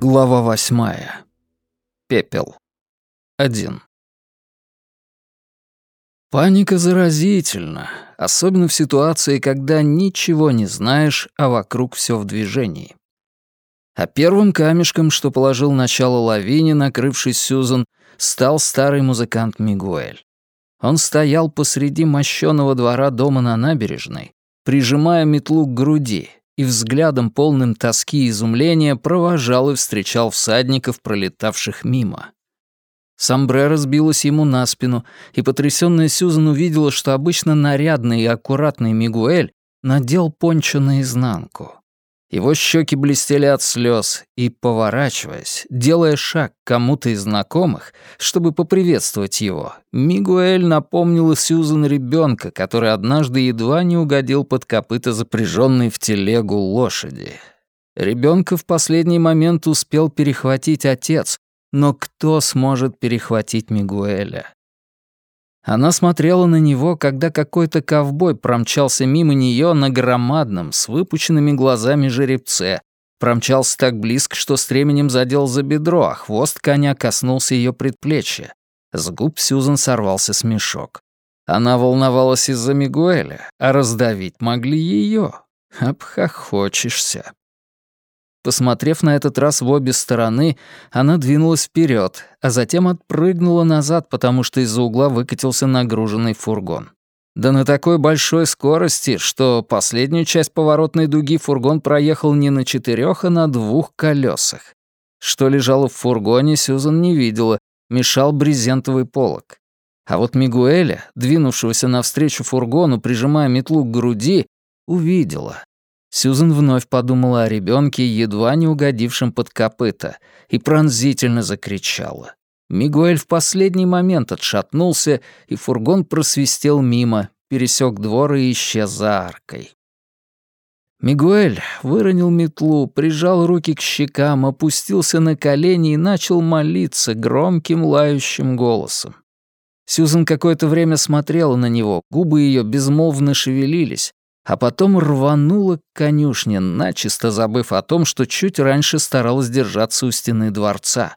Глава восьмая. Пепел. Один. Паника заразительна, особенно в ситуации, когда ничего не знаешь, а вокруг все в движении. А первым камешком, что положил начало лавине, накрывший Сьюзан, стал старый музыкант Мигуэль. Он стоял посреди мощёного двора дома на набережной, прижимая метлу к груди, и взглядом полным тоски и изумления провожал и встречал всадников, пролетавших мимо. Сомбреро сбилось ему на спину, и потрясённая Сьюзан увидела, что обычно нарядный и аккуратный Мигуэль надел пончо наизнанку. Его щеки блестели от слез, и, поворачиваясь, делая шаг к кому-то из знакомых, чтобы поприветствовать его, Мигуэль напомнил Сьюзан ребенка, который однажды едва не угодил под копыта запряженной в телегу лошади. Ребенка в последний момент успел перехватить отец, но кто сможет перехватить Мигуэля? Она смотрела на него, когда какой-то ковбой промчался мимо нее на громадном, с выпученными глазами жеребце. Промчался так близко, что стременем задел за бедро, а хвост коня коснулся ее предплечья. С губ Сьюзан сорвался смешок. Она волновалась из-за Мигуэля, а раздавить могли ее. Обхохочешься. Посмотрев на этот раз в обе стороны, она двинулась вперед, а затем отпрыгнула назад, потому что из-за угла выкатился нагруженный фургон. Да на такой большой скорости, что последнюю часть поворотной дуги фургон проехал не на четырех, а на двух колесах. Что лежало в фургоне, Сьюзан не видела, мешал брезентовый полог. А вот Мигуэля, двинувшегося навстречу фургону, прижимая метлу к груди, увидела Сьюзен вновь подумала о ребенке, едва не угодившем под копыта, и пронзительно закричала. Мигуэль в последний момент отшатнулся, и фургон просвистел мимо, пересек двор и исчез за аркой. Мигуэль выронил метлу, прижал руки к щекам, опустился на колени и начал молиться громким лающим голосом. Сьюзен какое-то время смотрела на него, губы ее безмолвно шевелились, а потом рванула к конюшне, начисто забыв о том, что чуть раньше старалась держаться у стены дворца.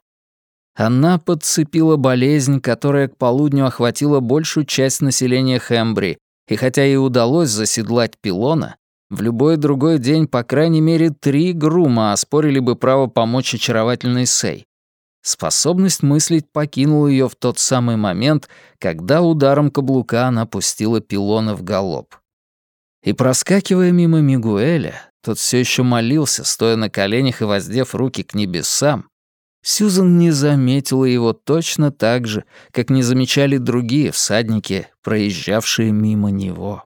Она подцепила болезнь, которая к полудню охватила большую часть населения Хэмбри, и хотя ей удалось заседлать пилона, в любой другой день по крайней мере три грума оспорили бы право помочь очаровательной Сей. Способность мыслить покинула ее в тот самый момент, когда ударом каблука она пустила пилона в галоп. И проскакивая мимо Мигуэля, тот все еще молился, стоя на коленях и воздев руки к небесам, Сьюзан не заметила его точно так же, как не замечали другие всадники, проезжавшие мимо него.